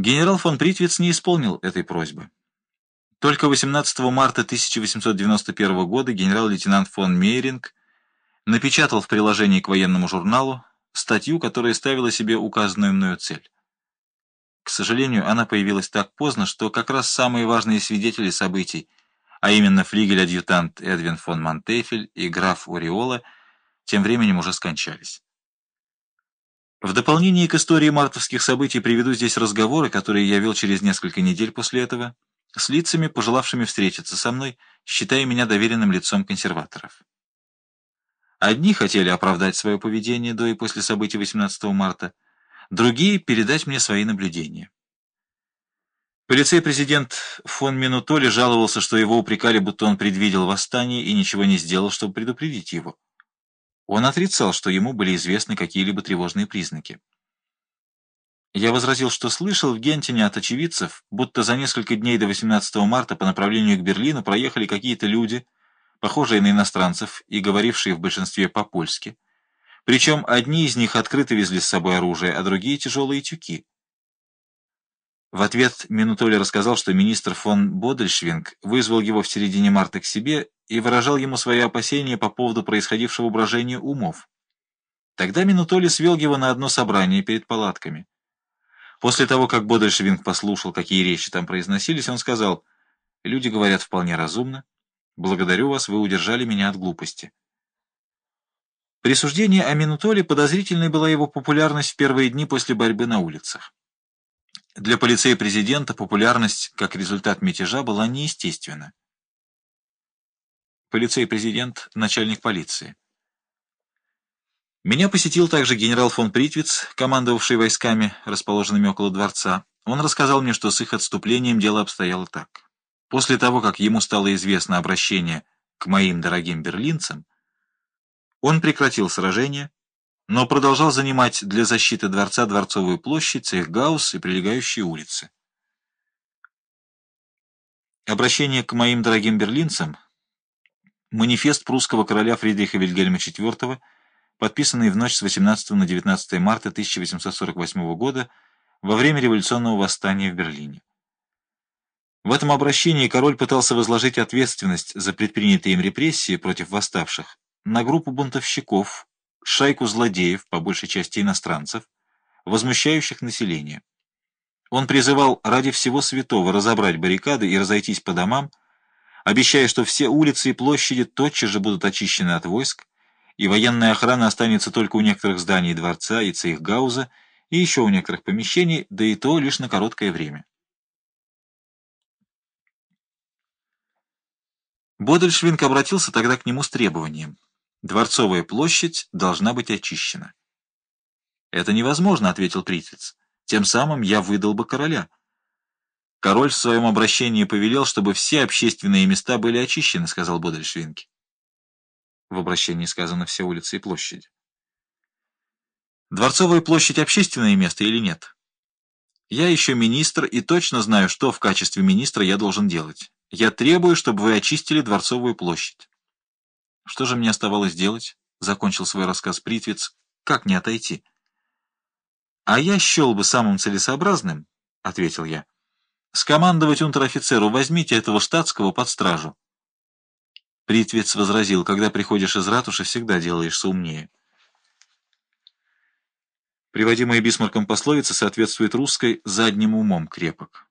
Генерал фон Притвиц не исполнил этой просьбы. Только 18 марта 1891 года генерал-лейтенант фон Мейринг напечатал в приложении к военному журналу статью, которая ставила себе указанную мною цель. К сожалению, она появилась так поздно, что как раз самые важные свидетели событий, а именно флигель-адъютант Эдвин фон Монтефель и граф Ореола, тем временем уже скончались. В дополнение к истории мартовских событий приведу здесь разговоры, которые я вел через несколько недель после этого, с лицами, пожелавшими встретиться со мной, считая меня доверенным лицом консерваторов. Одни хотели оправдать свое поведение до и после событий 18 марта, другие — передать мне свои наблюдения. Полицей-президент фон Минутоли жаловался, что его упрекали, будто он предвидел восстание и ничего не сделал, чтобы предупредить его. Он отрицал, что ему были известны какие-либо тревожные признаки. Я возразил, что слышал в Гентине от очевидцев, будто за несколько дней до 18 марта по направлению к Берлину проехали какие-то люди, похожие на иностранцев и говорившие в большинстве по-польски. Причем одни из них открыто везли с собой оружие, а другие — тяжелые тюки. В ответ Минутоли рассказал, что министр фон Бодельшвинг вызвал его в середине марта к себе и выражал ему свои опасения по поводу происходившего брожения умов. Тогда Минутоли свел его на одно собрание перед палатками. После того, как Бодельшвинг послушал, какие речи там произносились, он сказал, «Люди говорят вполне разумно. Благодарю вас, вы удержали меня от глупости». Присуждение о Минутоле подозрительной была его популярность в первые дни после борьбы на улицах. Для полицея-президента популярность, как результат мятежа, была неестественна. Полицей-президент, начальник полиции. Меня посетил также генерал фон Притвиц, командовавший войсками, расположенными около дворца. Он рассказал мне, что с их отступлением дело обстояло так. После того, как ему стало известно обращение к моим дорогим берлинцам, он прекратил сражение, но продолжал занимать для защиты дворца Дворцовую площадь, Цехгаус и прилегающие улицы. Обращение к моим дорогим берлинцам Манифест прусского короля Фридриха Вильгельма IV, подписанный в ночь с 18 на 19 марта 1848 года во время революционного восстания в Берлине. В этом обращении король пытался возложить ответственность за предпринятые им репрессии против восставших на группу бунтовщиков, шайку злодеев, по большей части иностранцев, возмущающих население. Он призывал ради всего святого разобрать баррикады и разойтись по домам, обещая, что все улицы и площади тотчас же будут очищены от войск, и военная охрана останется только у некоторых зданий дворца и цейхгауза, и еще у некоторых помещений, да и то лишь на короткое время. Бодельшвинг обратился тогда к нему с требованием. Дворцовая площадь должна быть очищена. «Это невозможно», — ответил Притвиц. «Тем самым я выдал бы короля». Король в своем обращении повелел, чтобы все общественные места были очищены, сказал Бодельшвинки. В обращении сказано все улицы и площади. Дворцовая площадь общественное место или нет? Я еще министр и точно знаю, что в качестве министра я должен делать. Я требую, чтобы вы очистили Дворцовую площадь. Что же мне оставалось делать? Закончил свой рассказ Притвиц. Как не отойти? А я счел бы самым целесообразным, — ответил я, — скомандовать унтер-офицеру «возьмите этого штатского под стражу». Притвиц возразил, когда приходишь из ратуши, всегда делаешься умнее. Приводимая Бисмарком пословица соответствует русской «задним умом крепок».